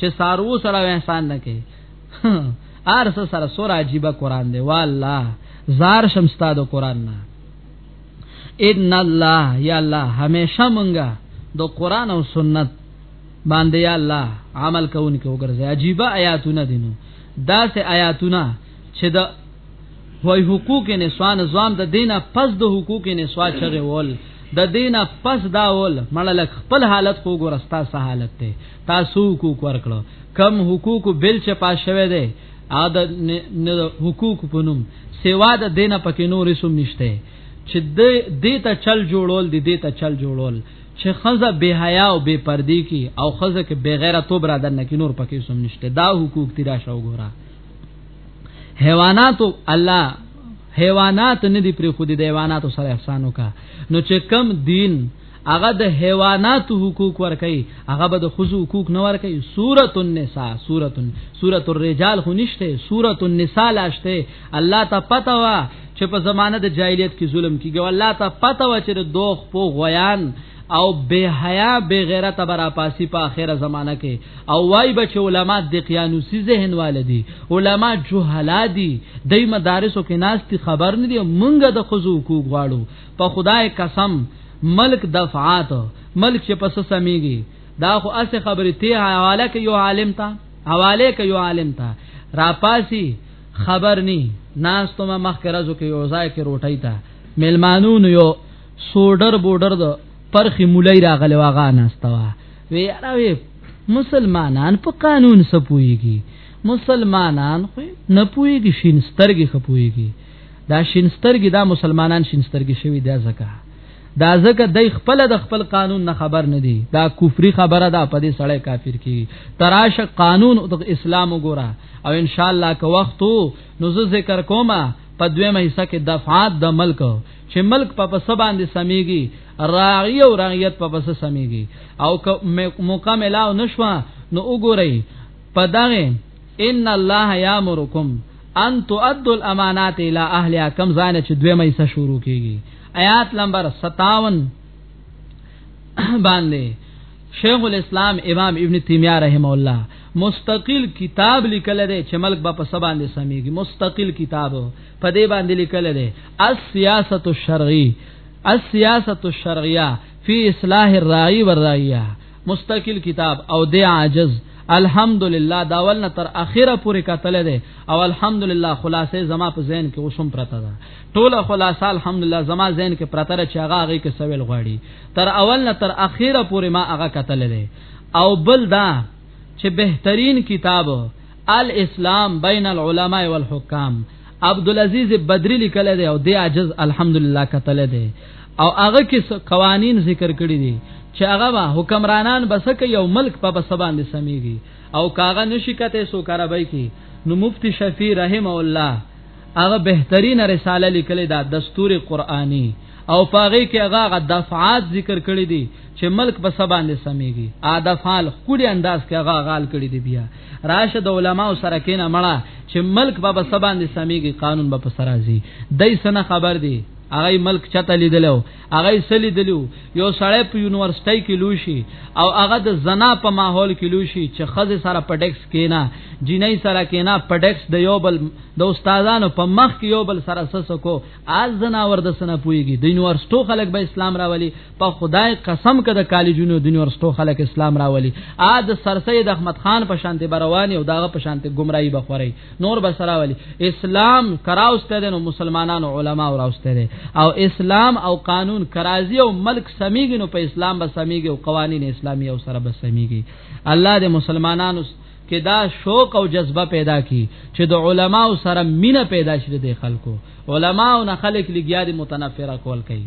چې سارو سره احسان نه کوي ارس سره سور عجیب قران دی والله زار شم استاد قران نه ان الله یا الله همیشه مونږه د قران او سنت باندې یا الله عمل کوونکې وګرځي عجیب آیاتونه دینو دا سه آیاتونه چې د وای حقوق نسوان زوام د دینه پس د حقوق نسوا چغه ول د دینه پس دا ول مړلک خپل حالت خو ګورستا سه حالت ته تاسو حقوق ورکړو کم حقوق بل چې پاس شوه دی ا د حقوق پونم سیوا د دینه پکې نور رسوم نشته چې د دې ته چل جوړول د دې ته چل جوړول چې خزه به حیا او به پردي کی او خزه کې به غیرت او برادر نه کی نور پکې سم نشته دا حقوق تیرا شو ګورا حیوانات الله حیوانات نه دی پر خودي د حیوانات سره احسان وکا نو چې کم دین هغه د حیوانات حقوق ور کوي هغه به د خزو حقوق نه ور کوي سوره النساء سوره سوره الرجال خو نشته سوره النساء لاشته الله ته پته وا چې په زمانه د جاهلیت کې ظلم کیږي الله ته پته وا چې د دوخ په غیان او بے حیا بے غیرت برا پاسی په اخره زمانہ کې او وای بچ علما د قیانوسی ذهن والدی علما جهلا دی د مدارسو کې ناس خبر نه دی مونږ د خزو کو غواړو په خدای قسم ملک دفعات ملک چې پس سميږي دا خو اسه خبرې ته حواله کې یو عالم ته حواله کې یو عالم ته را پاسي خبر ني ناس ته مخ کرزو کې یو ځای کې روټي تا ملمانون یو سوډر بورډر د پرخي مولای راغلی واغا ناستوا وی یاره وی مسلمانان په قانون سپويږي مسلمانان خو نه پويږي شین سترګې خپويږي دا شینسترګي دا مسلمانان شینسترګي شوی دا زکه دا زکه د خپل د خپل قانون نه خبر نه دی دا کفری خبره ده په دې سړی کافر کی تراش قانون او اسلام وګوره او ان شاء الله که وختو نو زه ذکر کومه په دویمه حصہ کې دفعات د ملک چې ملک په پس باندې سميږي راعي او رعیت په پس سميږي او که موقع ملاو نشوه نو وګورئ په دغه ان الله یامرکم ان تؤدوا الامانات الى اهلها کم زانه چې دویمه یې شروع کیږي آیات نمبر 57 باندې شیخ الاسلام امام ابن تیمیه رحم الله مستقل کتاب لیکل دی چې ملک با په سبا باندې سميږي مستقل کتاب په دې باندې لیکل دی السیاست الشرعی السیاست الشرعیه فی اصلاح الرای والرعیه مستقل کتاب او دی عاجز الحمدلله دا ول نه تر اخره پورې کتل دي او الحمدلله خلاصې زما په ذهن کې اوسم پرته ده ټوله خلاصه الحمدلله زما ذهن کې پرته ده چې هغه هغه کې سویل غواړي تر اول نه تر اخره پورې ما هغه کتل دي او بل دا چې بهترین کتاب الاسلام بین العلماء والحکام عبد العزيز بدري لیکل دی او دی عجز الحمدلله کتل دی او هغه کې قوانین ذکر کړی دي چې هغه به حکمرانان بسکه یو ملک په بس باندې سميږي او کاغه نشکته سو کربای کی نو مفتی شفیع رحم الله هغه بهترین رساله لیکلې ده دستور قرآنی او پاغه کې هغه دفعات ذکر کړی دي چې ملک په سبا باندې سميږي ا دفعال خوري انداز کې هغه غال کړی دی بیا راشه د علماو سره کینه مړه چې ملک په سبا باندې سميږي قانون به په سرازي دای سنه خبر دی هغه ملک چاته لیدلو هغه سلی دلیو یو سړی په یونیورسيټي کې لوشي او هغه د زنا په ماحول کې لوشي چې خزه سره پټکس کینا جنۍ سره کینا پټکس د یو بل د استادانو په مخ کې یو بل سره سسکو از زنا ور د سنا پويږي د یونیورسيټو خلک به اسلام راولي په خدای قسم که د کالجونو د یونیورسيټو خلک اسلام راولي ا د سر سید احمد خان په شانته برواني او داغه په شانته گمراهي بخوري نور بسرا ولي اسلام کراوسته دي نو مسلمانانو علما راوسته دي او اسلام او قانون کرازي او ملک سميږي نو په اسلام به سميږي او قوانين اسلامي او سره به سميږي الله دې مسلمانانو کې دا شوق او جذبه پیدا کی چې د علماو سره مینه پیدا شي د خلکو علماو نه خلک لګیا دي متنفره کول کوي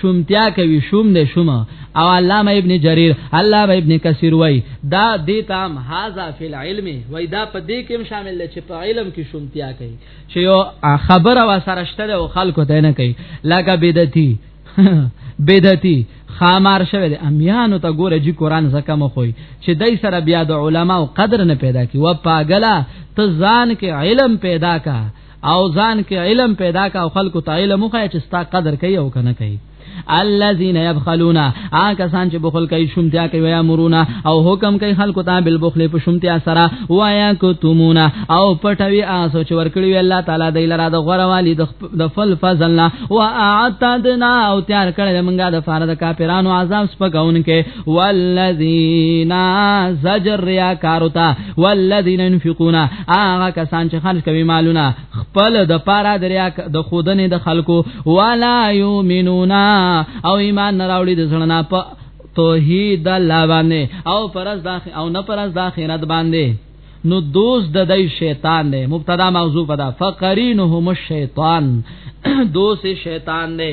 شومتیا کوي شوم دې شوم او علامه ابن جرير علامه ابن کثیر وای دا دې تام هاذا فی العلم وای دا په دې کې شامل چې په علم کې شومتیا کوي چې یو خبره وا سره شته او خلکو ته نه کوي لکه بدعتي بدعتي خامار شوه د امیانو ته ګوره جی قران زکه مخوي چې دای سره بیا د علما او قدر نه پیدا کی و پاګلا ته ځان کې علم پیدا کا او ځان کې علم پیدا کا او خلکو ته علم خو چې ستا قدر کوي او کنه کوي الذين يبخلون آ کسان چې بخل کوي شومتیا کوي یا مرونه او حکم کوي خلکو ته بل بخل په شومتیا سره وایا کوتمون او پټوي آسو چې ورکړي وي الله تعالی د لرا د غره والی د فل فضلنا واعتدنا او تیار کړل موږ د فار د کافرانو عذاب سپکون کې والذین زجر یا کاروتا والذین ينفقون هغه کسان چې خرج کوي مالونه خپل د پاره دریا د خودنې د خلکو ولا یؤمنون او ایمان نه راوړي د ځړنا په توحید الله باندې او پرز داخ او نه پرز داخرت باندې نو دوست د دای شیطان دی مبتدا موضوع پدا فقرینهم الشیطان دوست شیطان دی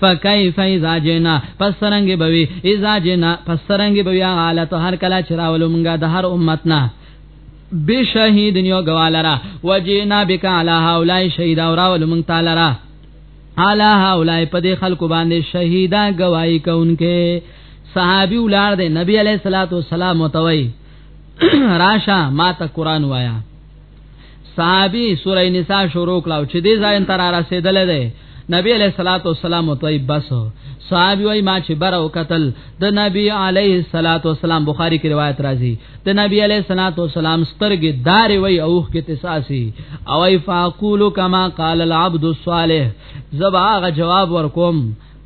فکیف اذا جنا پس سرنګ بوي اذا جنا پس سرنګ بوي حالت هر کلا چراولو مونږه د هر امت نه بشهید یو گوالرا وجینا بک علی هؤلاء شهید اور اول مونږ تعالی را علی هؤلاء په دې خلکو باندې شهیدا گواہی کوونکې صحابي ولار دې نبی علیہ الصلوۃ والسلام توي راشه ما ته قران وایا صحابي سوره نساء شروع کړو چې دې ځای تر رسیدل دی نبی علیہ الصلوۃ والسلام توي بس صحابي وای ما چې برو قتل د نبی علیہ الصلوۃ والسلام بخاری کی روایت راځي د نبی علیہ الصلوۃ والسلام سترګې داري وای اوخ کې تساسی او ای فاقول کما قال العبد الصالح زبا غ جواب ورکوم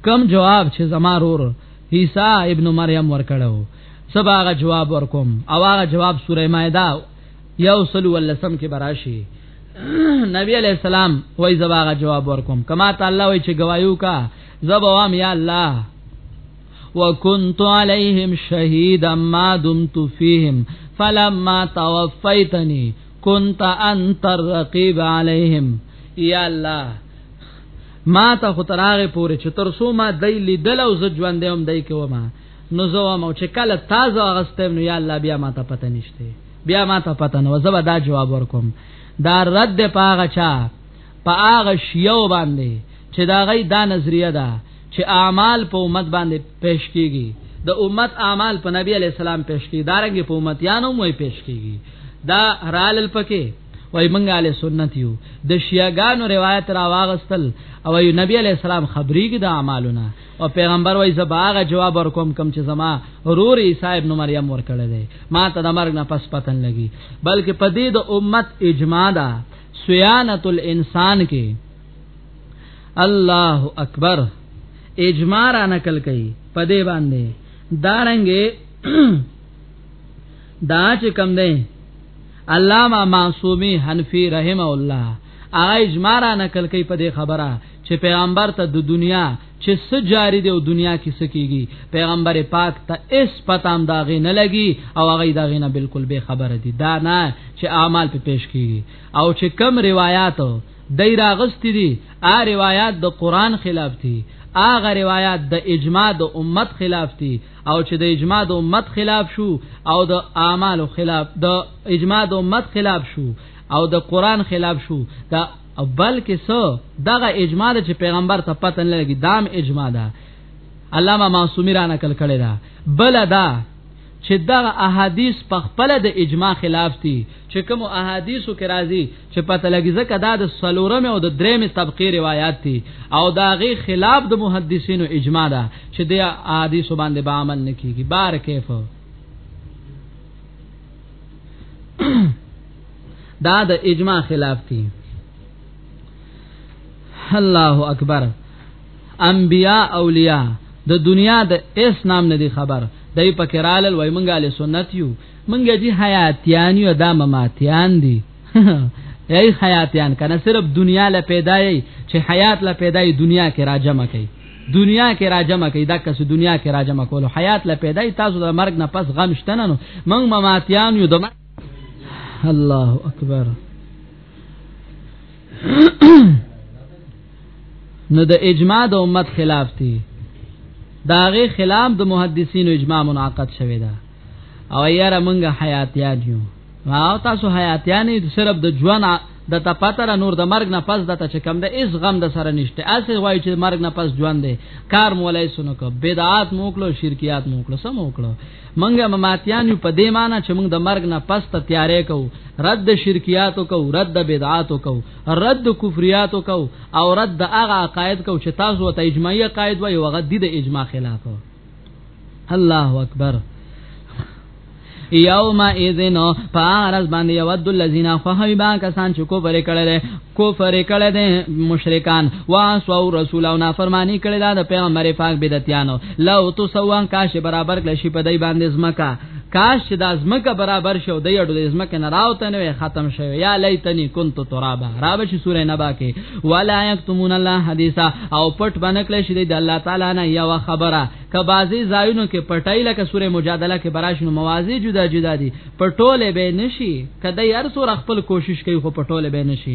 کم جواب چې زما رور عیسی ابن مریم ورکړو سبا غ جواب ورکوم او هغه جواب سوره مائده یو سلو ولسم کې براشي نبی علیہ السلام وای زباغه جواب ورکوم کما ته الله وای چې گوايو کا زبوام یا الله وکنت علیہم شهیدا ما دمت فیهم فلما توفیتنی كنت انت الرقيب عليهم یا الله ما ته خطراغه پوره چتر سو ما دای لیدل او ز ژوند هم دای کوما نو زه وایم چې کله تازه اغستم نو یا الله بیا ما ته پته نشته بیا ما ته پته نو زه به دا جواب ورکوم دا رد پاغه چا پاغه شیو باندې چې دا غي دا نظریه ده چې اعمال په امت باندې پیش کیږي د امت اعمال په نبی علی السلام پیش کیږي دارنګ په امت یانو موي پیش کیږي دا رالل پکې وای منګه علی سنت یو د شیعاګانو روایت را واغستل او نبی علی السلام خبرېږي د اعمالونه او پیغمبر وای زباغه جواب ورکوم کم چې زما روري صاحب نو مریم ورکړه دی ما ته د مرګ نه پس پتن لګي بلکې په دې د امت اجماع ده سیانت الانسان کې الله اکبر اجماع را نقل کړي په دې باندې دارنګې دا چې کم دی علامه معصومی حنفی رحم الله هغه اجماع را نقل کوي په دې خبره چې پیغمبر ته د دنیا چې څه جاری دی او دنیا کې څه کیږي پیغمبر پاک ته اس پتام داغه نه لګي او هغه داغه نه بالکل به خبره دي دا نه چې اعمال په پیش کیږي او چې کم روایت دای راغستی دي ا روایت د قران خلاف دي اغه روایت د اجماع د امت خلاف دي او چې د اجماع د امت خلاف شو او د اعمال خلاف د اجماع د امت خلاف شو او د قران خلاف شو دا بلکې سو دغه اجماع چې پیغمبر ته پته نه لګي دام اجماع ده علامه معصومی را نقل کړی دا بل دا چې دغه احادیث په خپل د اجماع خلاف دي چې کوم احادیثو کې راځي چې پته لګي ځکه دا د سلورمه او د درېمه طبقه روایت دي او دا غي خلاف د محدثینو اجماع ده چې د احادیث باندې به عمل نکېږي بار کیف دا د اجماع خلاف دي الله اکبر انبیاء اولیاء د دنیا د اس نام نه دي خبر دای پکې رالل وای مونږه له سنت یو منګه جی حیاتیان یو دا مماتیان دی یی حیاتیان کنه صرف دنیا له پیدا یی چې حیات له پیدا یی دنیا کې راجمه کوي دنیا کې راجمه کوي دا کس دنیا کې راجمه کول حیات له پیدا یی تاسو د مرګ نه پس غم شته نه منګ مماتیان یو د الله اکبر نو د اجماع د امت خلاف دی داغه خلاف د محدثینو اجماع منعقد شوه ده او یاره مونږ حیاتیان یو او تاسو حیاتیان یې صرف د ژوند د تپاتره نور د مرګ نه پس د ته چې کم د اس غم د سره نشته اسه وای چې مرګ نه پس ژوند دی کار مولای سونو کو بدعات موکلو شرکیات موکلو سم وکړو منګه مماتیان یو په دې معنی چې موږ د مرګ نه پس ته تیارې کو رد شرکیات کو رد بدعات کو رد کفریات کو او رد هغه عقاید کو چې تاسو ته اجماعي عقاید وای او غدی د اجماع خلاف الله اکبر یوم اذن فارز باندې یود الذین فهوی با کسان چې کو پرې کړل کفر کړه دي مشرکان وا سو رسول او نافرمانی کړه د پیغمبر پاک بدعتانو لو تو سوان کاش برابر کړي په دای باندې زمکا کاش چې د ازمکه برابر شو د یړو د ازمکه نه راوته نه ختم شوی یا لیتنی کنت ترابا رابش سوره نبا کې ولا یکتمون الله حدیثا او پټ بنکله شې د الله تعالی نه یو خبره کبازي زایونو کې پټای لکه سوره مجادله کې براشنو موازی جدا جدا دي پټوله به نشي کدی هر سور خپل کوشش کوي خو پټوله به نشي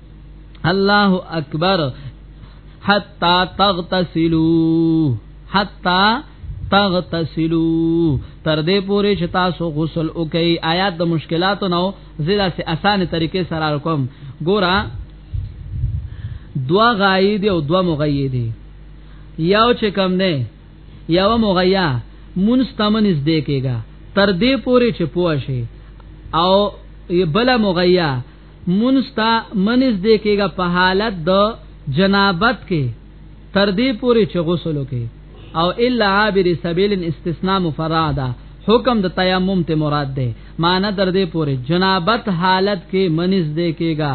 الله اکبر حتا تغتسلوا حتا تغتسلو تر دې پورې چې تاسو غسل وکي آیات د مشکلاتو نو زیاده سي اسانه طریقې سره کوم ګورا دوا غاید او دوا مغید یو چې کم نه یو مغیا منستمن از دې کېګا تر دې پورې چې پوه شي او بل مغیا مونځ ته مه نږدې کېږه په حالت د جنابت کې تر دې پورې چې غسل وکې او الا عابر سبیل استثناء مفرع ده حکم د تیمم ته مراد ده معنی در دې پورې جنابت حالت کې منځ دې کېږي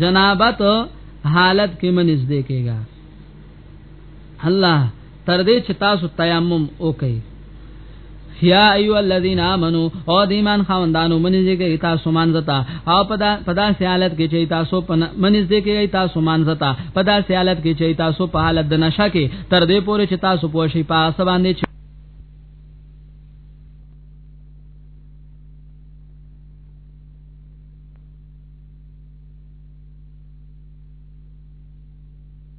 جنابت حالت کې منځ دې کېږي الله تر دې چې تاسو تیمم وکړئ یا ایو الذین آمنو او د ایمان خوندانو منځ کې تاسو مانځتا او پدا پدا سیالت کې چې تاسو منځ کې تاسو مانځتا پدا سیالت کې چې تاسو په حالت د نشه کې تر دې پورې چې تاسو پوښی په سباندې